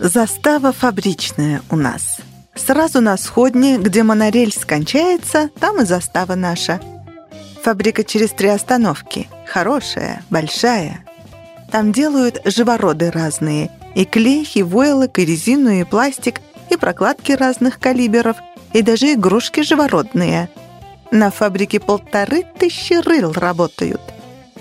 Застава фабричная у нас. Сразу на сходне, где монорельс кончается, там и застава наша. Фабрика через три остановки. Хорошая, большая. Там делают живороды разные. И клей, и войлок, и резину, и пластик, и прокладки разных калиберов, и даже игрушки живородные. На фабрике полторы тысячи рыл работают.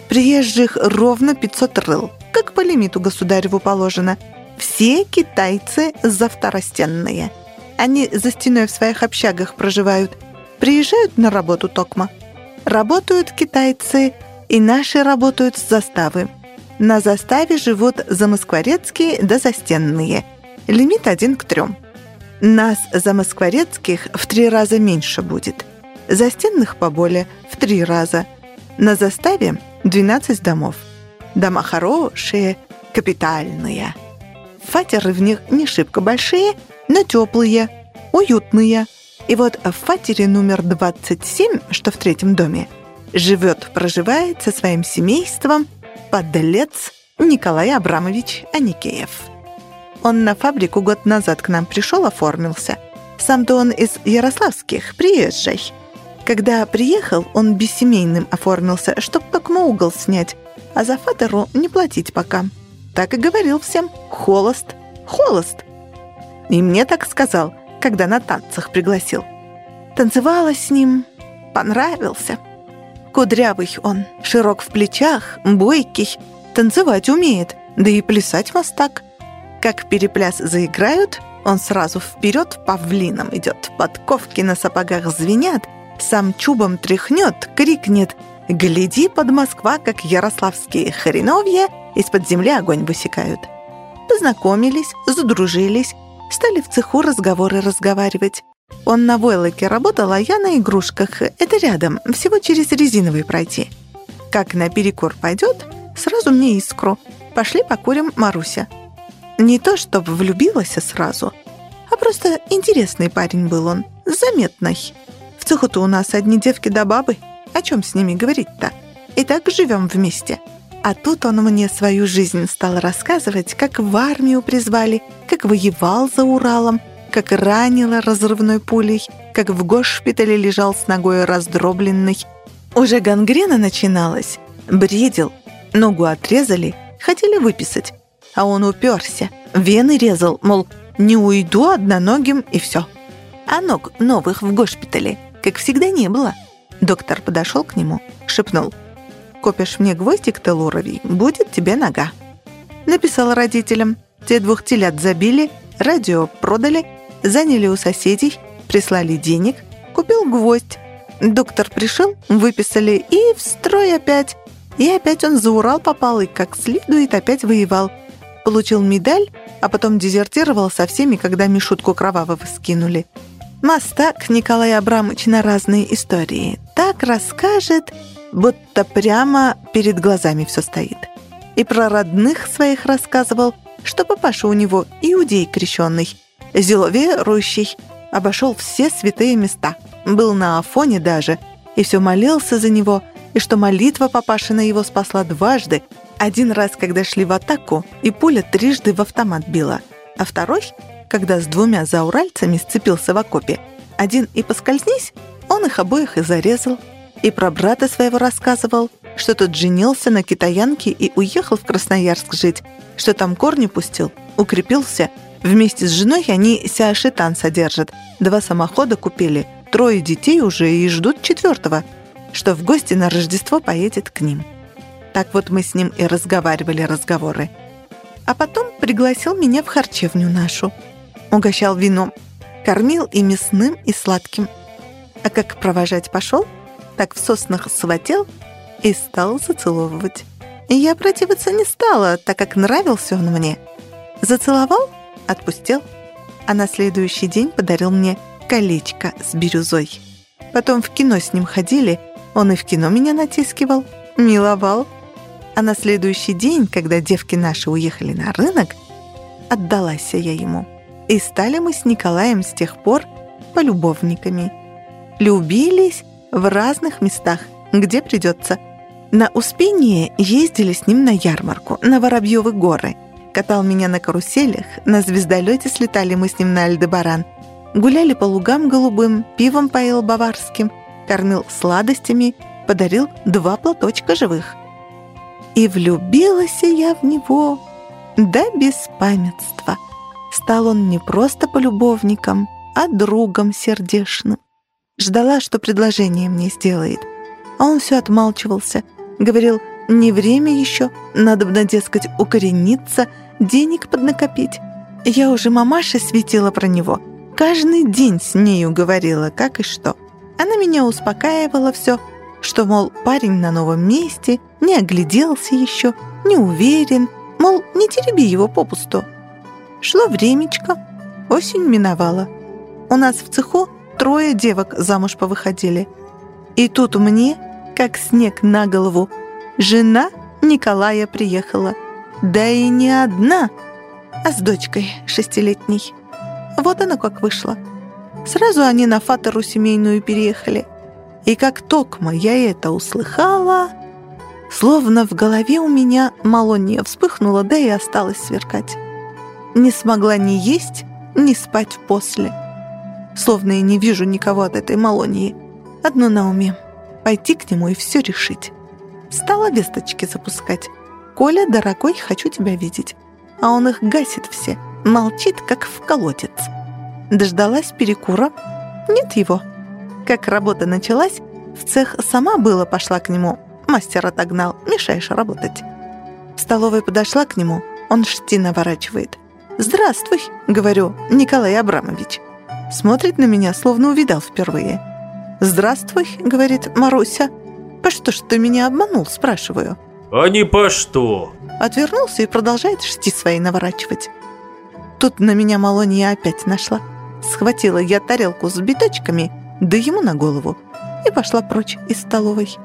Приезжих ровно 500 рыл, как по лимиту государеву положено. Все китайцы завторостенные. Они за стеной в своих общагах проживают. Приезжают на работу токма. Работают китайцы, и наши работают с заставы. На заставе живут замоскворецкие да застенные. Лимит один к трем. Нас, замоскворецких, в три раза меньше будет. Застенных поболее в три раза. На заставе 12 домов. Дома хорошие, капитальные. Фатеры в них не шибко большие, но теплые, уютные. И вот в фатере номер 27, что в третьем доме, живет, проживает со своим семейством подлец Николай Абрамович Аникеев. Он на фабрику год назад к нам пришел, оформился. Сам-то он из Ярославских, приезжий. Когда приехал, он бессемейным оформился, чтоб только угол снять, а за фатеру не платить пока. Так и говорил всем «холост, холост». И мне так сказал, когда на танцах пригласил. Танцевала с ним, понравился. Кудрявый он, широк в плечах, бойкий, танцевать умеет, да и плясать мастак. Как перепляс заиграют, он сразу вперед павлином идет, подковки на сапогах звенят, сам чубом тряхнет, крикнет «Гляди, под Москва, как ярославские хреновья из-под земли огонь высекают». Познакомились, задружились, стали в цеху разговоры разговаривать. Он на войлоке работал, а я на игрушках. Это рядом, всего через резиновый пройти. Как наперекор пойдет, сразу мне искру. Пошли покурим, Маруся. Не то, чтобы влюбилась сразу, а просто интересный парень был он, заметный. В цеху-то у нас одни девки да бабы. О чем с ними говорить-то? И так живем вместе. А тут он мне свою жизнь стал рассказывать, как в армию призвали, как воевал за Уралом, как ранило разрывной пулей, как в госпитале лежал с ногой раздробленной. Уже гангрена начиналась. Бредил, ногу отрезали, хотели выписать. А он уперся, вены резал, мол, не уйду одноногим и все. А ног новых в госпитале, как всегда, не было. Доктор подошел к нему, шепнул. «Копишь мне гвоздик телуровий, будет тебе нога». Написал родителям. Те двух телят забили, радио продали, заняли у соседей, прислали денег, купил гвоздь. Доктор пришел, выписали и в строй опять. И опять он за Урал попал и как следует опять воевал. Получил медаль, а потом дезертировал со всеми, когда Мишутку Кровавого скинули. Мастак Николай Абрамович на разные истории. Так расскажет, будто прямо перед глазами все стоит. И про родных своих рассказывал, что папаша у него иудей крещенный – Зело верующий, обошел все святые места, был на Афоне даже, и все молился за него, и что молитва папашина его спасла дважды, один раз, когда шли в атаку, и пуля трижды в автомат била, а второй, когда с двумя зауральцами сцепился в окопе. Один и поскользнись, он их обоих и зарезал. И про брата своего рассказывал, что тот женился на китаянке и уехал в Красноярск жить, что там корни пустил, укрепился – Вместе с женой они сяошитан содержат. Два самохода купили, трое детей уже и ждут четвертого, что в гости на Рождество поедет к ним. Так вот мы с ним и разговаривали разговоры. А потом пригласил меня в харчевню нашу. Угощал вином, кормил и мясным, и сладким. А как провожать пошел, так в соснах схватил и стал зацеловывать. Я противиться не стала, так как нравился он мне. Зацеловал отпустил, а на следующий день подарил мне колечко с бирюзой. Потом в кино с ним ходили, он и в кино меня натискивал, миловал. А на следующий день, когда девки наши уехали на рынок, отдалась я ему. И стали мы с Николаем с тех пор полюбовниками. Любились в разных местах, где придется. На Успение ездили с ним на ярмарку, на Воробьевы горы – Катал меня на каруселях, на звездолете слетали мы с ним на Альдебаран. Гуляли по лугам голубым, пивом поил баварским, кормил сладостями, подарил два платочка живых. И влюбилась я в него до беспамятства. Стал он не просто полюбовником, а другом сердешным. Ждала, что предложение мне сделает. А он все отмалчивался. Говорил, не время еще, надо бы, дескать, укорениться, денег поднакопить. Я уже мамаше светила про него. Каждый день с нею говорила, как и что. Она меня успокаивала все, что, мол, парень на новом месте, не огляделся еще, не уверен, мол, не тереби его попусту. Шло времечко, осень миновала. У нас в цеху трое девок замуж повыходили. И тут мне, как снег на голову, жена Николая приехала. Да и не одна, а с дочкой шестилетней. Вот она как вышла. Сразу они на фатору семейную переехали. И как токмо я это услыхала, словно в голове у меня малонья вспыхнула, да и осталось сверкать. Не смогла ни есть, ни спать после. Словно я не вижу никого от этой малоньи. Одно на уме — пойти к нему и все решить. Стала весточки запускать. «Коля, дорогой, хочу тебя видеть». А он их гасит все, молчит, как в колодец. Дождалась перекура. Нет его. Как работа началась, в цех сама было пошла к нему. Мастер отогнал, мешаешь работать. В столовой подошла к нему, он шти наворачивает. «Здравствуй», — говорю, — «Николай Абрамович». Смотрит на меня, словно увидал впервые. «Здравствуй», — говорит Маруся. «По что ж ты меня обманул?» — спрашиваю. «А не по что?» Отвернулся и продолжает шти свои наворачивать. Тут на меня Малония опять нашла. Схватила я тарелку с биточками, да ему на голову, и пошла прочь из столовой.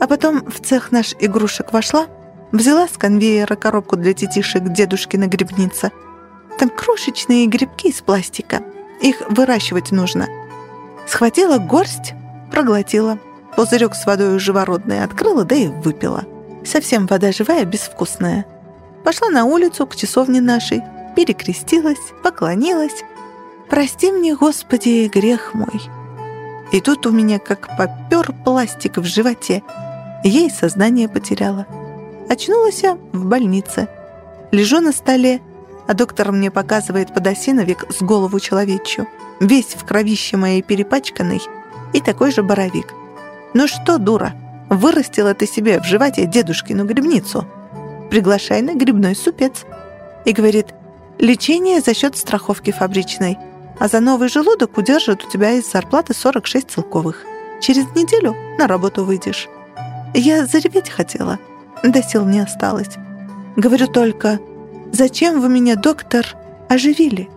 А потом в цех наш игрушек вошла, Взяла с конвейера коробку для детишек дедушкина грибница. Там крошечные грибки из пластика. Их выращивать нужно. Схватила горсть, проглотила. Пузырек с водой живородной открыла, да и выпила. Совсем вода живая, безвкусная. Пошла на улицу к часовне нашей, перекрестилась, поклонилась. «Прости мне, Господи, грех мой». И тут у меня как попер пластик в животе. Ей сознание потеряла. Очнулась я в больнице. Лежу на столе, а доктор мне показывает подосиновик с голову человечью, весь в кровище моей перепачканный, и такой же боровик. Ну что, дура, вырастила ты себе в животе дедушкину грибницу. Приглашай на грибной супец. И говорит, лечение за счет страховки фабричной, а за новый желудок удержат у тебя из зарплаты 46 целковых. Через неделю на работу выйдешь. Я зареветь хотела — до сил не осталось. Говорю только, «Зачем вы меня, доктор, оживили?»